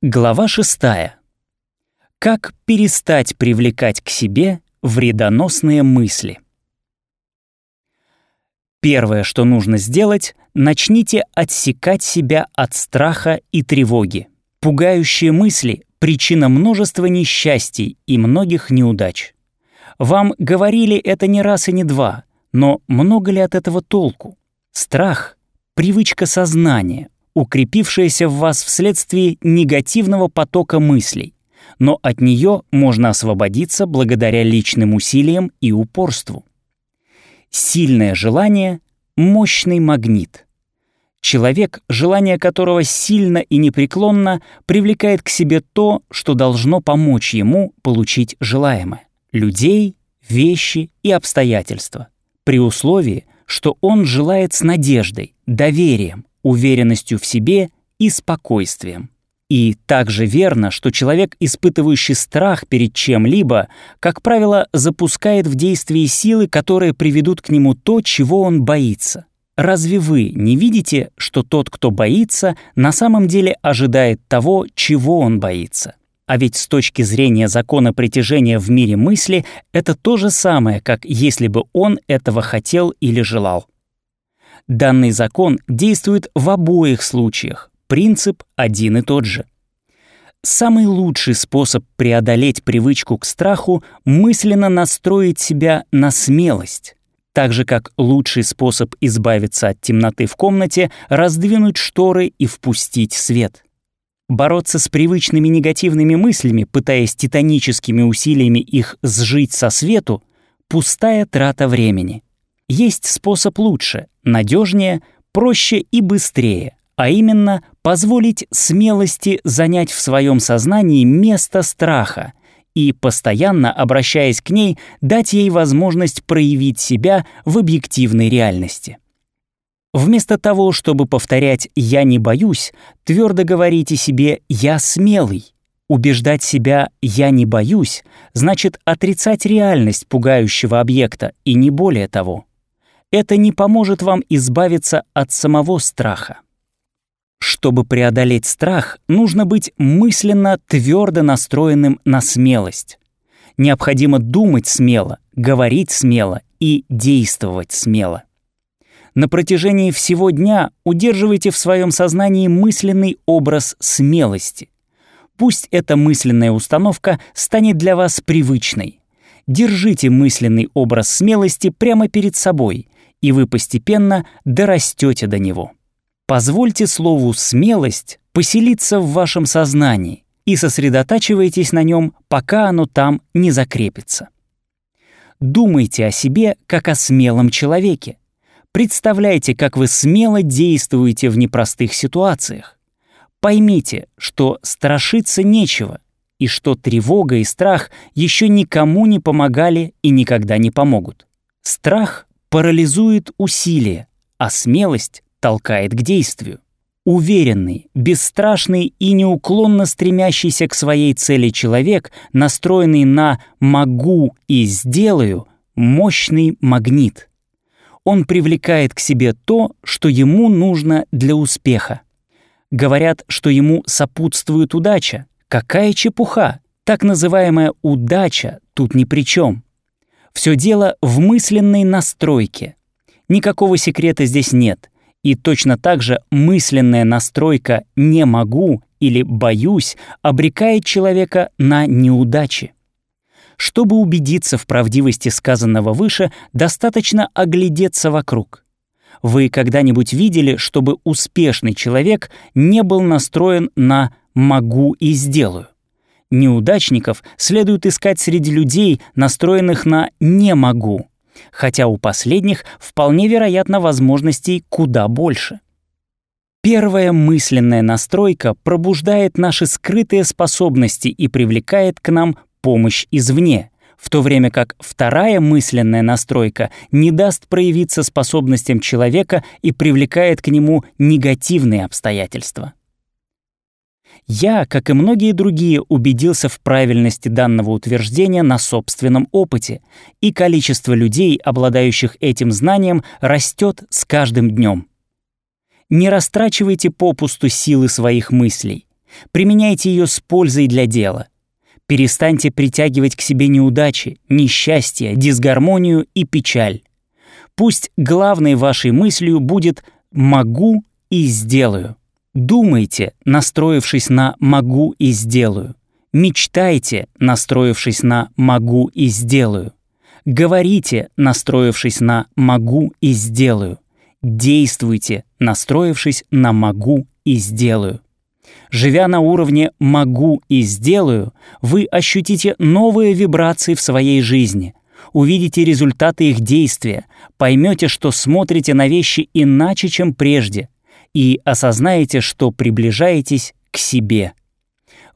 Глава 6. Как перестать привлекать к себе вредоносные мысли? Первое, что нужно сделать, начните отсекать себя от страха и тревоги. Пугающие мысли — причина множества несчастий и многих неудач. Вам говорили это не раз и не два, но много ли от этого толку? Страх — привычка сознания — укрепившаяся в вас вследствие негативного потока мыслей, но от нее можно освободиться благодаря личным усилиям и упорству. Сильное желание — мощный магнит. Человек, желание которого сильно и непреклонно, привлекает к себе то, что должно помочь ему получить желаемое — людей, вещи и обстоятельства, при условии, что он желает с надеждой, доверием, уверенностью в себе и спокойствием. И также верно, что человек, испытывающий страх перед чем-либо, как правило, запускает в действие силы, которые приведут к нему то, чего он боится. Разве вы не видите, что тот, кто боится, на самом деле ожидает того, чего он боится? А ведь с точки зрения закона притяжения в мире мысли это то же самое, как если бы он этого хотел или желал. Данный закон действует в обоих случаях, принцип один и тот же. Самый лучший способ преодолеть привычку к страху — мысленно настроить себя на смелость. Так же, как лучший способ избавиться от темноты в комнате — раздвинуть шторы и впустить свет. Бороться с привычными негативными мыслями, пытаясь титаническими усилиями их сжить со свету — пустая трата времени — есть способ лучше, надежнее, проще и быстрее, а именно позволить смелости занять в своем сознании место страха и, постоянно обращаясь к ней, дать ей возможность проявить себя в объективной реальности. Вместо того, чтобы повторять «я не боюсь», твердо говорите себе «я смелый». Убеждать себя «я не боюсь» значит отрицать реальность пугающего объекта и не более того это не поможет вам избавиться от самого страха. Чтобы преодолеть страх, нужно быть мысленно твердо настроенным на смелость. Необходимо думать смело, говорить смело и действовать смело. На протяжении всего дня удерживайте в своем сознании мысленный образ смелости. Пусть эта мысленная установка станет для вас привычной. Держите мысленный образ смелости прямо перед собой и вы постепенно дорастете до него. Позвольте слову «смелость» поселиться в вашем сознании и сосредотачивайтесь на нем, пока оно там не закрепится. Думайте о себе как о смелом человеке. Представляйте, как вы смело действуете в непростых ситуациях. Поймите, что страшиться нечего, и что тревога и страх еще никому не помогали и никогда не помогут. Страх парализует усилие, а смелость толкает к действию. Уверенный, бесстрашный и неуклонно стремящийся к своей цели человек, настроенный на «могу» и «сделаю», мощный магнит. Он привлекает к себе то, что ему нужно для успеха. Говорят, что ему сопутствует удача. Какая чепуха! Так называемая удача тут ни при чем. Все дело в мысленной настройке. Никакого секрета здесь нет. И точно так же мысленная настройка «не могу» или «боюсь» обрекает человека на неудачи. Чтобы убедиться в правдивости сказанного выше, достаточно оглядеться вокруг. Вы когда-нибудь видели, чтобы успешный человек не был настроен на «могу и сделаю»? Неудачников следует искать среди людей, настроенных на «не могу», хотя у последних вполне вероятно возможностей куда больше. Первая мысленная настройка пробуждает наши скрытые способности и привлекает к нам помощь извне, в то время как вторая мысленная настройка не даст проявиться способностям человека и привлекает к нему негативные обстоятельства. Я, как и многие другие, убедился в правильности данного утверждения на собственном опыте, и количество людей, обладающих этим знанием, растет с каждым днем. Не растрачивайте попусту силы своих мыслей. Применяйте ее с пользой для дела. Перестаньте притягивать к себе неудачи, несчастья, дисгармонию и печаль. Пусть главной вашей мыслью будет «могу и сделаю». Думайте, настроившись на «могу и сделаю». Мечтайте, настроившись на «могу и сделаю». Говорите, настроившись на «могу и сделаю». Действуйте, настроившись на «могу и сделаю». Живя на уровне «могу и сделаю», вы ощутите новые вибрации в своей жизни, увидите результаты их действия, поймете, что смотрите на вещи иначе, чем прежде, и осознаете, что приближаетесь к себе.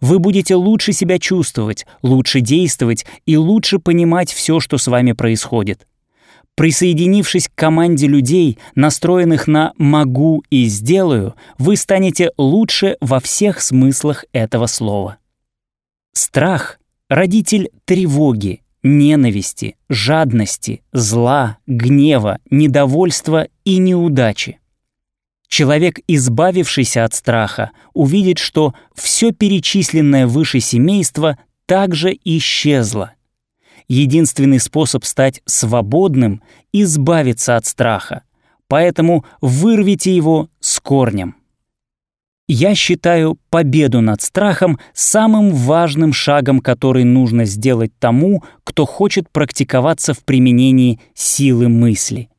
Вы будете лучше себя чувствовать, лучше действовать и лучше понимать все, что с вами происходит. Присоединившись к команде людей, настроенных на «могу» и «сделаю», вы станете лучше во всех смыслах этого слова. Страх — родитель тревоги, ненависти, жадности, зла, гнева, недовольства и неудачи. Человек, избавившийся от страха, увидит, что все перечисленное выше семейство также исчезло — единственный способ стать свободным — избавиться от страха. Поэтому вырвите его с корнем. Я считаю победу над страхом самым важным шагом, который нужно сделать тому, кто хочет практиковаться в применении силы мысли.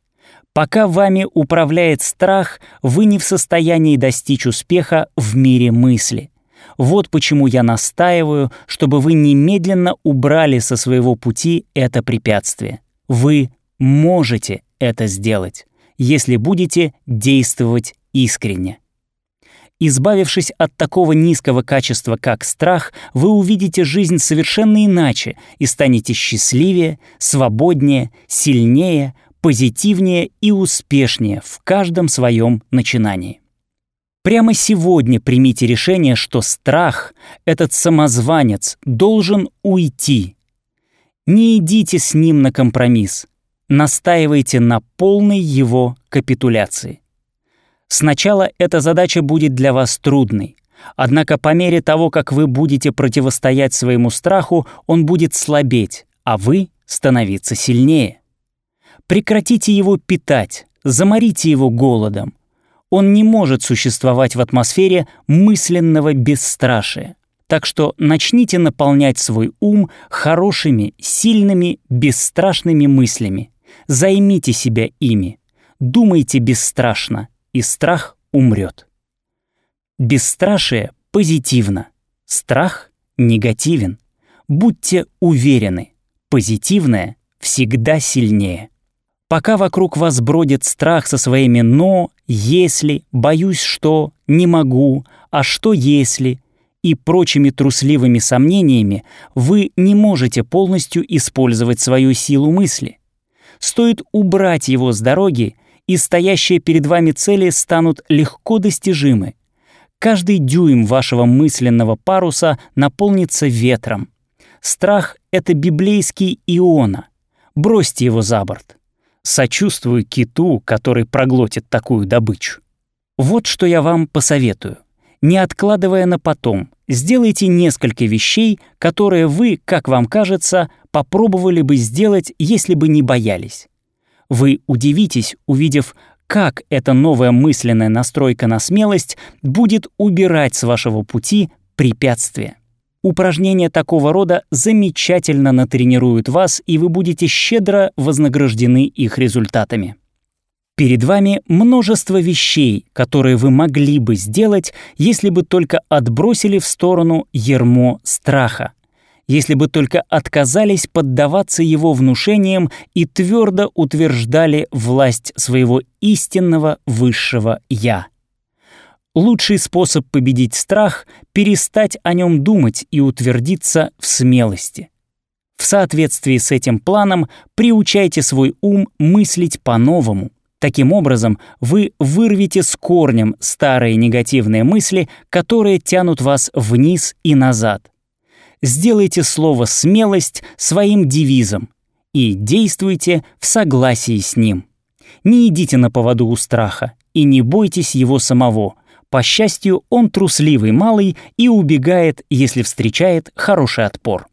Пока вами управляет страх, вы не в состоянии достичь успеха в мире мысли. Вот почему я настаиваю, чтобы вы немедленно убрали со своего пути это препятствие. Вы можете это сделать, если будете действовать искренне. Избавившись от такого низкого качества, как страх, вы увидите жизнь совершенно иначе и станете счастливее, свободнее, сильнее, позитивнее и успешнее в каждом своем начинании. Прямо сегодня примите решение, что страх, этот самозванец, должен уйти. Не идите с ним на компромисс. Настаивайте на полной его капитуляции. Сначала эта задача будет для вас трудной, однако по мере того, как вы будете противостоять своему страху, он будет слабеть, а вы становиться сильнее. Прекратите его питать, заморите его голодом, он не может существовать в атмосфере мысленного бесстрашия. Так что начните наполнять свой ум хорошими, сильными, бесстрашными мыслями. Займите себя ими. Думайте бесстрашно, и страх умрет. Бесстрашие позитивно, страх негативен. Будьте уверены, позитивное всегда сильнее. Пока вокруг вас бродит страх со своими «но», «если», «боюсь что», «не могу», «а что если» и прочими трусливыми сомнениями, вы не можете полностью использовать свою силу мысли. Стоит убрать его с дороги, и стоящие перед вами цели станут легко достижимы. Каждый дюйм вашего мысленного паруса наполнится ветром. Страх — это библейский Иона. Бросьте его за борт. Сочувствую киту, который проглотит такую добычу. Вот что я вам посоветую. Не откладывая на потом, сделайте несколько вещей, которые вы, как вам кажется, попробовали бы сделать, если бы не боялись. Вы удивитесь, увидев, как эта новая мысленная настройка на смелость будет убирать с вашего пути препятствия. Упражнения такого рода замечательно натренируют вас, и вы будете щедро вознаграждены их результатами. Перед вами множество вещей, которые вы могли бы сделать, если бы только отбросили в сторону ермо страха, если бы только отказались поддаваться его внушениям и твердо утверждали власть своего истинного высшего «я». Лучший способ победить страх — перестать о нем думать и утвердиться в смелости. В соответствии с этим планом приучайте свой ум мыслить по-новому. Таким образом, вы вырвете с корнем старые негативные мысли, которые тянут вас вниз и назад. Сделайте слово «смелость» своим девизом и действуйте в согласии с ним. Не идите на поводу у страха и не бойтесь его самого — По счастью, он трусливый малый и убегает, если встречает хороший отпор.